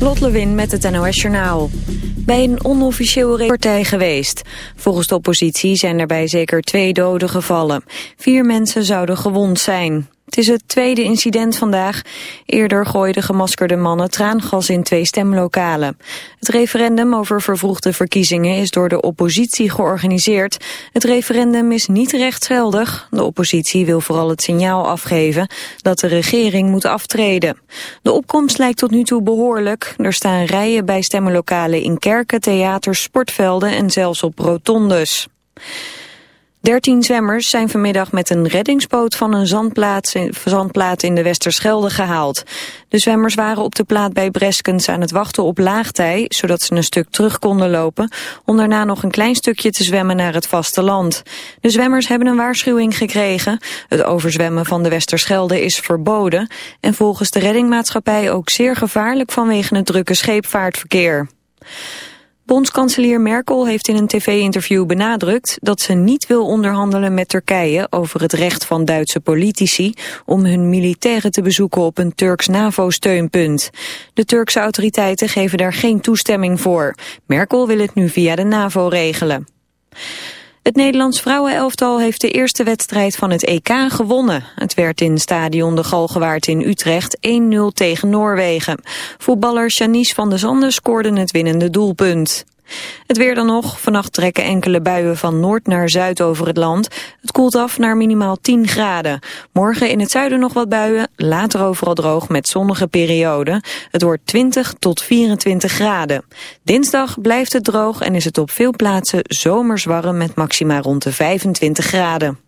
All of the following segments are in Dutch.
Lot Lewin met het NOS Journaal. Bij een onofficieel partij geweest. Volgens de oppositie zijn er bij zeker twee doden gevallen. Vier mensen zouden gewond zijn. Het is het tweede incident vandaag. Eerder gooiden gemaskerde mannen traangas in twee stemlokalen. Het referendum over vervroegde verkiezingen is door de oppositie georganiseerd. Het referendum is niet rechtsgeldig. De oppositie wil vooral het signaal afgeven dat de regering moet aftreden. De opkomst lijkt tot nu toe behoorlijk. Er staan rijen bij stemlokalen in kerken, theaters, sportvelden en zelfs op rotondes. Dertien zwemmers zijn vanmiddag met een reddingsboot van een zandplaat in de Westerschelde gehaald. De zwemmers waren op de plaat bij Breskens aan het wachten op laagtij, zodat ze een stuk terug konden lopen, om daarna nog een klein stukje te zwemmen naar het vasteland. De zwemmers hebben een waarschuwing gekregen. Het overzwemmen van de Westerschelde is verboden en volgens de reddingmaatschappij ook zeer gevaarlijk vanwege het drukke scheepvaartverkeer. Bondskanselier Merkel heeft in een tv-interview benadrukt dat ze niet wil onderhandelen met Turkije over het recht van Duitse politici om hun militairen te bezoeken op een Turks NAVO-steunpunt. De Turkse autoriteiten geven daar geen toestemming voor. Merkel wil het nu via de NAVO regelen. Het Nederlands vrouwenelftal heeft de eerste wedstrijd van het EK gewonnen. Het werd in stadion De Galgenwaard in Utrecht 1-0 tegen Noorwegen. Voetballer Janice van der Zanden scoorde het winnende doelpunt. Het weer dan nog. Vannacht trekken enkele buien van noord naar zuid over het land. Het koelt af naar minimaal 10 graden. Morgen in het zuiden nog wat buien. Later overal droog met zonnige perioden. Het wordt 20 tot 24 graden. Dinsdag blijft het droog en is het op veel plaatsen zomers warm met maxima rond de 25 graden.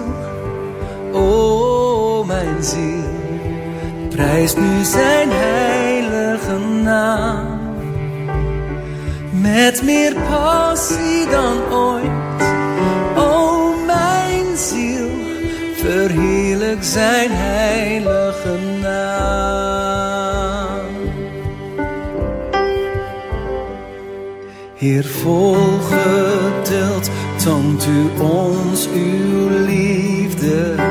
prijst nu zijn heilige naam. Met meer passie dan ooit, o mijn ziel, verheerlijk zijn heilige naam. Heer, volgeduld toont u ons uw liefde.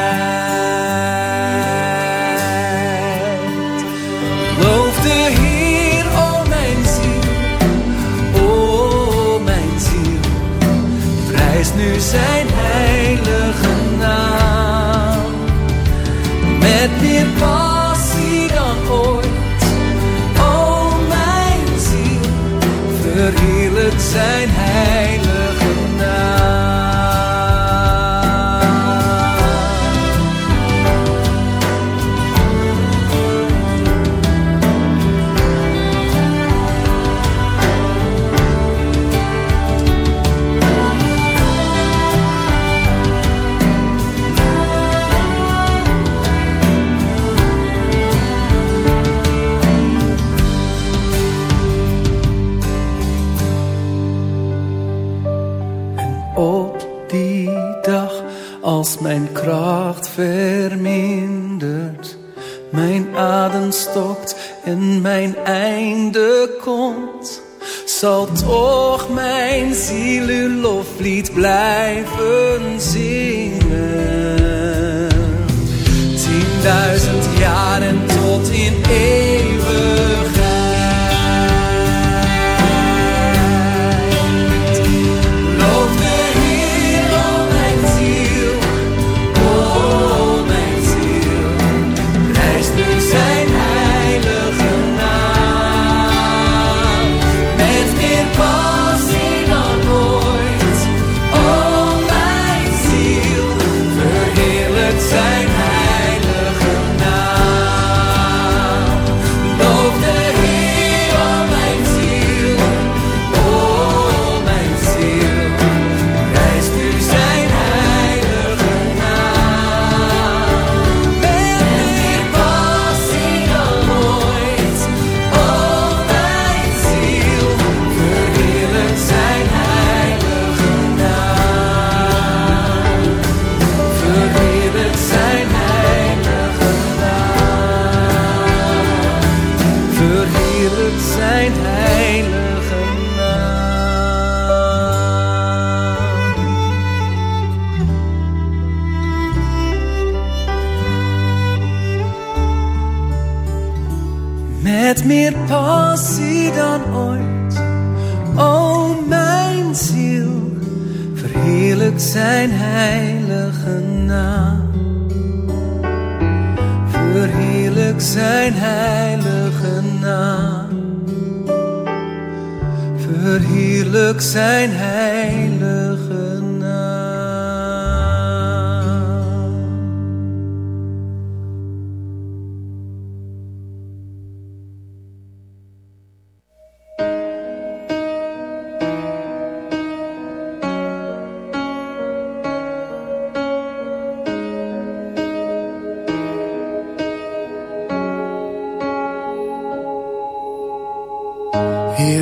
Zijn heilige zal toch mijn ziel uw loflied blijven zingen.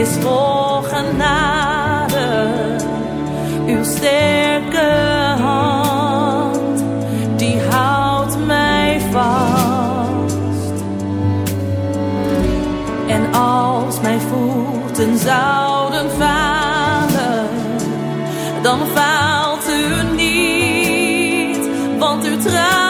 Is vol genade. Uw sterke hand, die houdt mij vast. En als mijn voeten zouden falen, dan faalt u niet, want uw trouw